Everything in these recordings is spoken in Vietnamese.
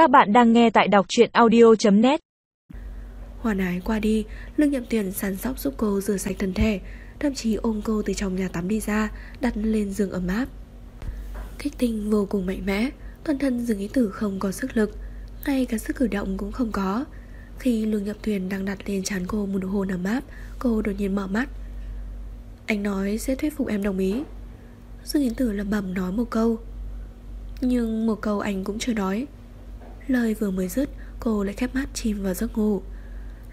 Các bạn đang nghe tại đọc truyện audio.net Hoàn ái qua đi, Lương Nhậm Tuyền sàn sóc giúp cô rửa sạch thân thể, thậm chí ôm cô từ trong nhà tắm đi ra, đặt lên giường ấm áp. Kích tinh vô cùng mạnh mẽ, toàn thân Dương Ý Tử không có sức lực, ngay cả sức cử động cũng không có. Khi Lương Nhậm Tuyền đang đặt lên trán cô một nụ hôn ấm áp, cô đột nhiên mở mắt. Anh nói sẽ thuyết phục em đồng ý. Dương Yến Tử lầm bầm nói một câu Nhưng một câu anh cũng chưa nói Lời vừa mới dứt, Cô lại khép mắt chìm vào giấc ngủ.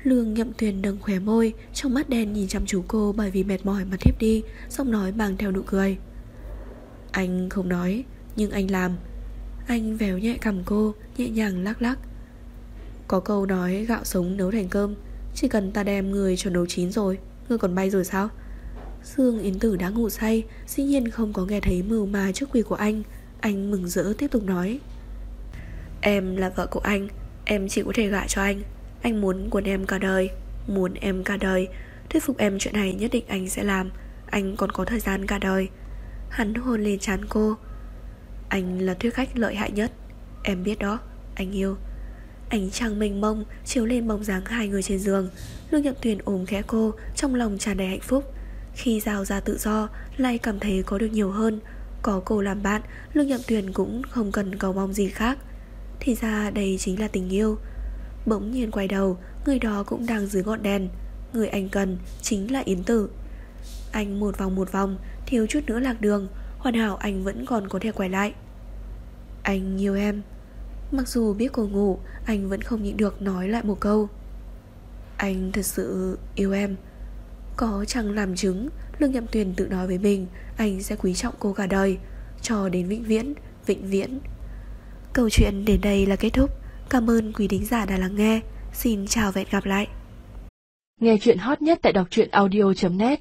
Lương nhậm tuyền nâng khóe môi, Trong mắt đen nhìn chăm chú cô Bởi vì mệt mỏi mà thiếp đi Xong nói bằng theo nụ cười. Anh không nói, Nhưng anh làm. Anh véo nhẹ cầm cô, Nhẹ nhàng lắc lắc. Có câu nói, gạo sống nấu thành cơm. Chỉ cần ta đem người cho nấu chín rồi Ngươi còn bay rồi sao? Dương Yến Tử đã ngủ say, Dĩ nhiên không có nghe thấy mưu ma trước quỳ của anh. Anh mừng rỡ tiếp tục nói. Em là vợ của anh Em chỉ có thể gả cho anh. Anh muốn quần em cả đời Muốn em cả đời. Thuyết phục em chuyện này nhất định anh sẽ làm. Anh còn có thời gian cả đời. Hắn hôn lên trán cô. Anh là thuyết khách lợi hại nhất. Em biết đó, anh yêu. Ánh trăng mênh mông chiếu lên bóng dáng hai người trên giường. Lương Nhậm Tuyền ôm khẽ cô Trong lòng tràn đầy hạnh phúc. Khi giao ra tự do Lại cảm thấy có được nhiều hơn. Có cô làm bạn Lương Nhậm Tuyền cũng không cần cầu mong gì khác. Thì ra đây chính là tình yêu. Bỗng nhiên quay đầu Người đó cũng đang dưới ngọn đèn. Người anh cần chính là Yến Tử. Anh một vòng một vòng Thiếu chút nữa lạc đường Hoàn hảo anh vẫn còn có thể quay lại. Anh yêu em. Mặc dù biết cô ngủ Anh vẫn không nhịn được nói lại một câu. Anh thật sự yêu em. Có chẳng làm chứng Lương Nhậm Tuyền tự nói với mình Anh sẽ quý trọng cô cả đời. Cho đến vĩnh viễn, vĩnh viễn. Câu chuyện đến đây là kết thúc. Cảm ơn quý đính giả đã lắng nghe. Xin chào và hẹn gặp lại. Nghe chuyện hot nhất tại đọc truyện audio.net